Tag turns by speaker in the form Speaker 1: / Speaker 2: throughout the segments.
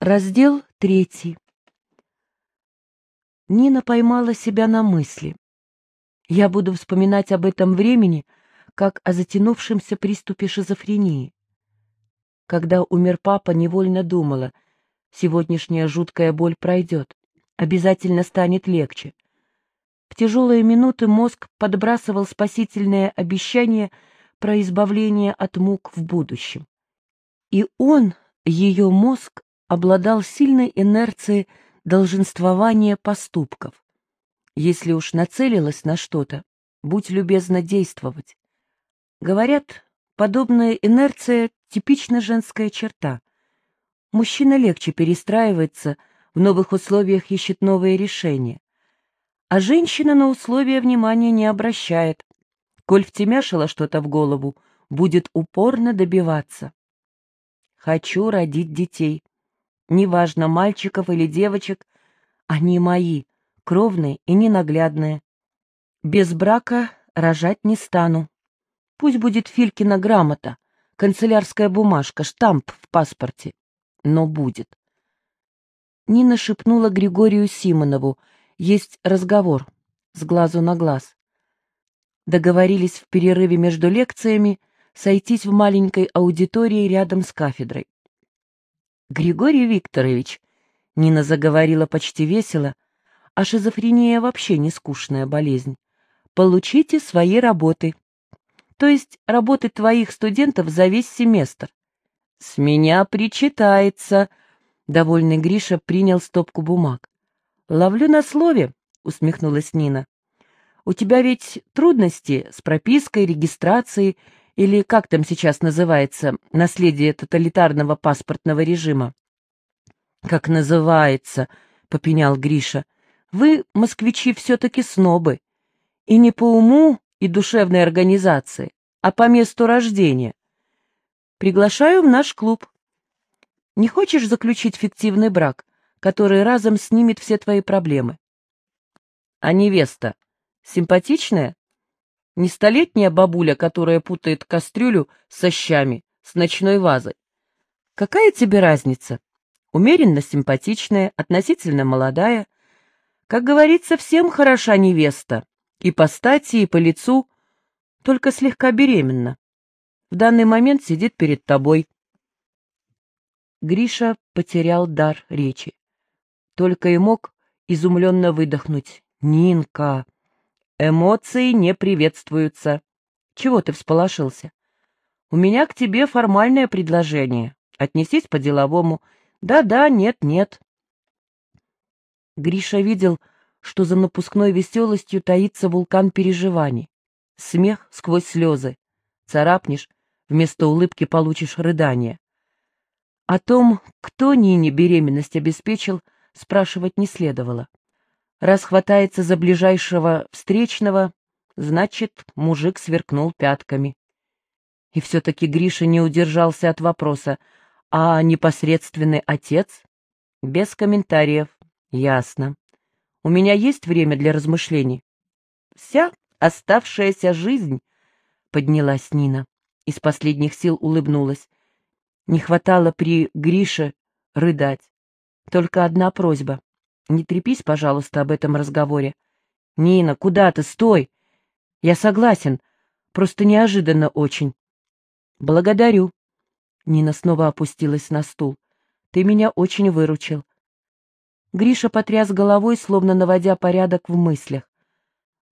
Speaker 1: Раздел третий. Нина поймала себя на мысли. Я буду вспоминать об этом времени, как о затянувшемся приступе шизофрении. Когда умер папа, невольно думала, сегодняшняя жуткая боль пройдет, обязательно станет легче. В тяжелые минуты мозг подбрасывал спасительное обещание про избавление от мук в будущем. И он, ее мозг, обладал сильной инерцией долженствования поступков. Если уж нацелилась на что-то, будь любезна действовать. Говорят, подобная инерция — типично женская черта. Мужчина легче перестраивается, в новых условиях ищет новые решения. А женщина на условия внимания не обращает. Коль втемяшила что-то в голову, будет упорно добиваться. Хочу родить детей неважно, мальчиков или девочек, они мои, кровные и ненаглядные. Без брака рожать не стану. Пусть будет Филькина грамота, канцелярская бумажка, штамп в паспорте. Но будет. Нина шепнула Григорию Симонову. Есть разговор. С глазу на глаз. Договорились в перерыве между лекциями сойтись в маленькой аудитории рядом с кафедрой. Григорий Викторович, Нина заговорила почти весело, а шизофрения вообще не скучная болезнь. Получите свои работы. То есть работы твоих студентов за весь семестр. С меня причитается. Довольный Гриша принял стопку бумаг. Ловлю на слове, усмехнулась Нина. У тебя ведь трудности с пропиской, регистрацией или как там сейчас называется, наследие тоталитарного паспортного режима. «Как называется?» — попенял Гриша. «Вы, москвичи, все-таки снобы. И не по уму и душевной организации, а по месту рождения. Приглашаю в наш клуб. Не хочешь заключить фиктивный брак, который разом снимет все твои проблемы? А невеста симпатичная? Не столетняя бабуля, которая путает кастрюлю со щами, с ночной вазой. Какая тебе разница? Умеренно симпатичная, относительно молодая. Как говорится, всем хороша невеста. И по стати, и по лицу, только слегка беременна. В данный момент сидит перед тобой. Гриша потерял дар речи. Только и мог изумленно выдохнуть. «Нинка!» Эмоции не приветствуются. Чего ты всполошился? У меня к тебе формальное предложение. Отнесись по-деловому. Да-да, нет-нет. Гриша видел, что за напускной веселостью таится вулкан переживаний. Смех сквозь слезы. Царапнешь, вместо улыбки получишь рыдание. О том, кто Нине беременность обеспечил, спрашивать не следовало. Раз хватается за ближайшего встречного, значит, мужик сверкнул пятками. И все-таки Гриша не удержался от вопроса, а непосредственный отец? Без комментариев. Ясно. У меня есть время для размышлений? Вся оставшаяся жизнь, поднялась Нина. Из последних сил улыбнулась. Не хватало при Грише рыдать. Только одна просьба. Не трепись, пожалуйста, об этом разговоре. Нина, куда ты? Стой! Я согласен, просто неожиданно очень. Благодарю. Нина снова опустилась на стул. Ты меня очень выручил. Гриша потряс головой, словно наводя порядок в мыслях.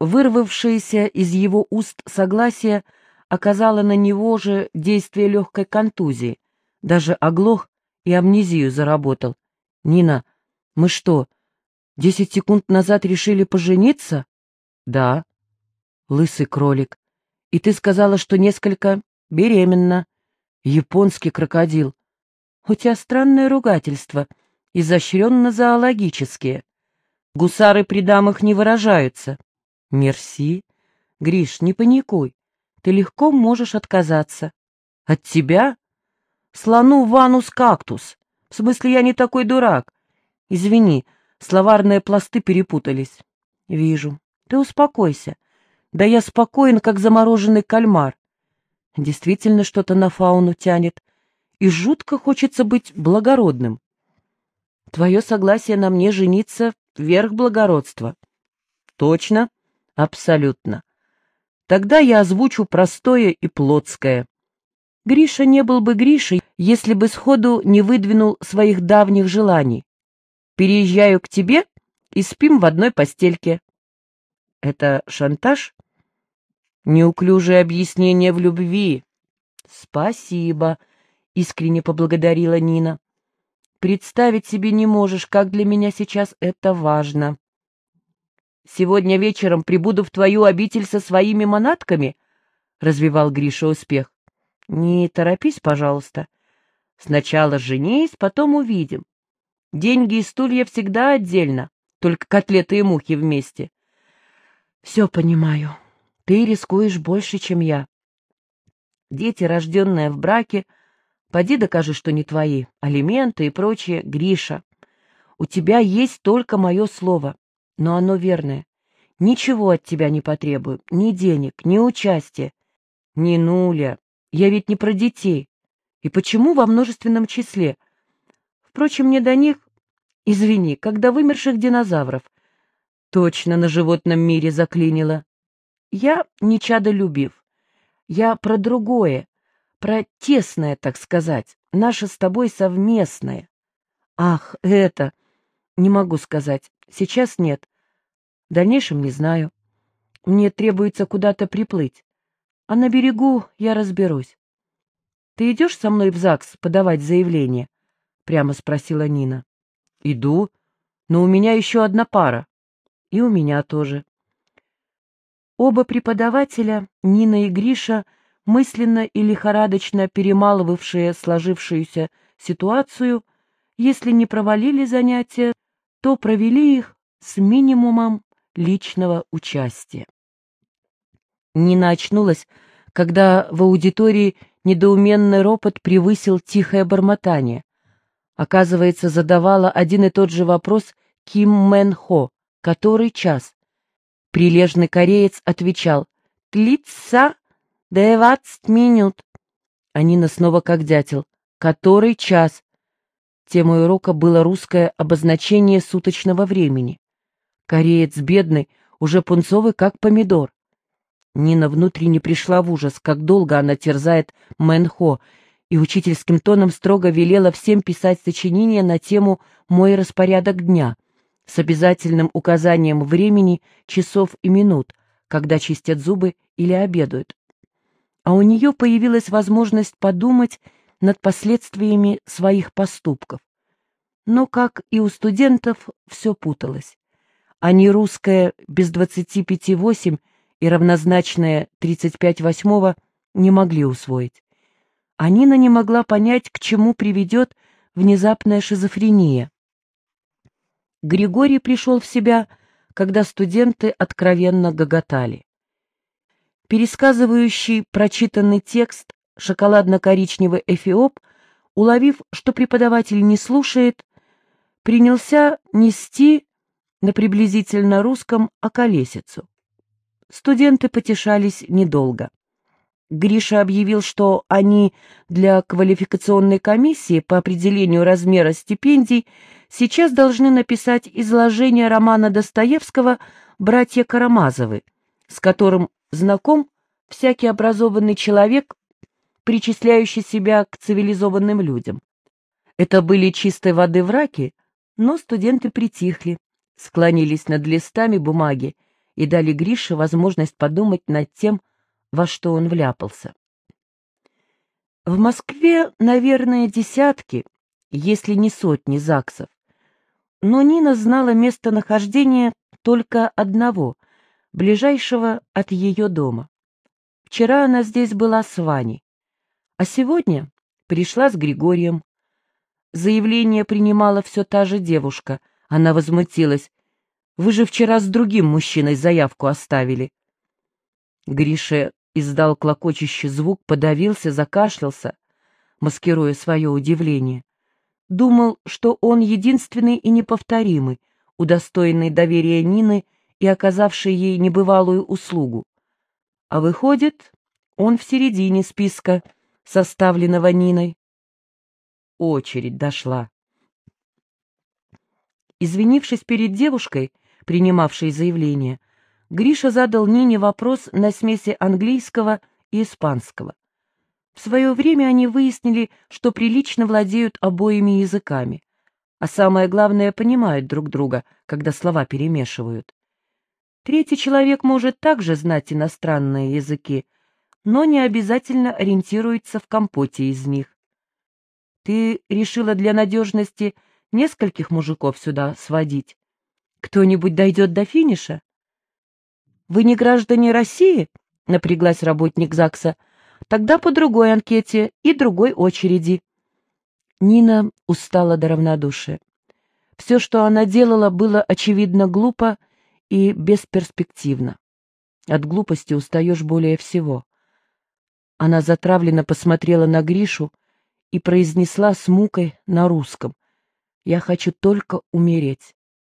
Speaker 1: Вырвавшееся из его уст согласие оказало на него же действие легкой контузии. Даже оглох и амнезию заработал. «Нина, мы что, Десять секунд назад решили пожениться? Да. Лысый кролик. И ты сказала, что несколько беременна. Японский крокодил. У тебя странное ругательство, изощренно-зоологические. Гусары при дамах не выражаются. Мерси. Гриш, не паникуй. Ты легко можешь отказаться. От тебя? Слону ванус кактус. В смысле, я не такой дурак. Извини, — Словарные пласты перепутались. Вижу. Ты успокойся. Да я спокоен, как замороженный кальмар. Действительно что-то на фауну тянет. И жутко хочется быть благородным. Твое согласие на мне жениться — верх благородства. Точно? Абсолютно. Тогда я озвучу простое и плотское. Гриша не был бы Гришей, если бы сходу не выдвинул своих давних желаний. Переезжаю к тебе и спим в одной постельке. Это шантаж? Неуклюжее объяснение в любви. Спасибо, искренне поблагодарила Нина. Представить себе не можешь, как для меня сейчас это важно. Сегодня вечером прибуду в твою обитель со своими манатками, развивал Гриша успех. Не торопись, пожалуйста. Сначала женись, потом увидим. Деньги и стулья всегда отдельно, только котлеты и мухи вместе. Все понимаю. Ты рискуешь больше, чем я. Дети, рожденные в браке, поди докажи, что не твои, алименты и прочее, Гриша. У тебя есть только мое слово, но оно верное. Ничего от тебя не потребую, ни денег, ни участия. Ни нуля. Я ведь не про детей. И почему во множественном числе? Впрочем, не до них, извини, когда вымерших динозавров. Точно на животном мире заклинило. Я не чадолюбив. Я про другое, про тесное, так сказать, наше с тобой совместное. Ах, это... Не могу сказать. Сейчас нет. В дальнейшем не знаю. Мне требуется куда-то приплыть. А на берегу я разберусь. Ты идешь со мной в ЗАГС подавать заявление? Прямо спросила Нина. Иду, но у меня еще одна пара. И у меня тоже. Оба преподавателя, Нина и Гриша, мысленно и лихорадочно перемалывавшие сложившуюся ситуацию, если не провалили занятия, то провели их с минимумом личного участия. Нина очнулась, когда в аудитории недоуменный ропот превысил тихое бормотание. Оказывается, задавала один и тот же вопрос Ким Мэн Хо. Который час? Прилежный кореец отвечал «Тлица девадцать минут». Нина снова как дятел. «Который час?» Темой урока было русское обозначение суточного времени. Кореец бедный, уже пунцовый, как помидор. Нина внутренне пришла в ужас, как долго она терзает Мэнхо, и учительским тоном строго велела всем писать сочинения на тему «Мой распорядок дня», с обязательным указанием времени, часов и минут, когда чистят зубы или обедают. А у нее появилась возможность подумать над последствиями своих поступков. Но, как и у студентов, все путалось. Они русское без двадцати пяти восемь и равнозначное тридцать пять восьмого не могли усвоить. А не могла понять, к чему приведет внезапная шизофрения. Григорий пришел в себя, когда студенты откровенно гоготали. Пересказывающий прочитанный текст шоколадно-коричневый эфиоп, уловив, что преподаватель не слушает, принялся нести на приблизительно русском околесицу. Студенты потешались недолго. Гриша объявил, что они для квалификационной комиссии по определению размера стипендий сейчас должны написать изложение романа Достоевского «Братья Карамазовы», с которым знаком всякий образованный человек, причисляющий себя к цивилизованным людям. Это были чистой воды враки, но студенты притихли, склонились над листами бумаги и дали Грише возможность подумать над тем, во что он вляпался. В Москве, наверное, десятки, если не сотни ЗАГСов, но Нина знала местонахождение только одного, ближайшего от ее дома. Вчера она здесь была с Ваней, а сегодня пришла с Григорием. Заявление принимала все та же девушка. Она возмутилась. «Вы же вчера с другим мужчиной заявку оставили». Гриша издал клокочущий звук, подавился, закашлялся, маскируя свое удивление. Думал, что он единственный и неповторимый, удостоенный доверия Нины и оказавший ей небывалую услугу. А выходит, он в середине списка, составленного Ниной. Очередь дошла. Извинившись перед девушкой, принимавшей заявление, Гриша задал Нине вопрос на смеси английского и испанского. В свое время они выяснили, что прилично владеют обоими языками, а самое главное, понимают друг друга, когда слова перемешивают. Третий человек может также знать иностранные языки, но не обязательно ориентируется в компоте из них. Ты решила для надежности нескольких мужиков сюда сводить? Кто-нибудь дойдет до финиша? Вы не граждане России? Напряглась работник ЗАГСа. Тогда по другой анкете и другой очереди. Нина устала до равнодушия. Все, что она делала, было очевидно глупо и бесперспективно. От глупости устаешь более всего. Она затравленно посмотрела на Гришу и произнесла с мукой на русском. «Я хочу только умереть.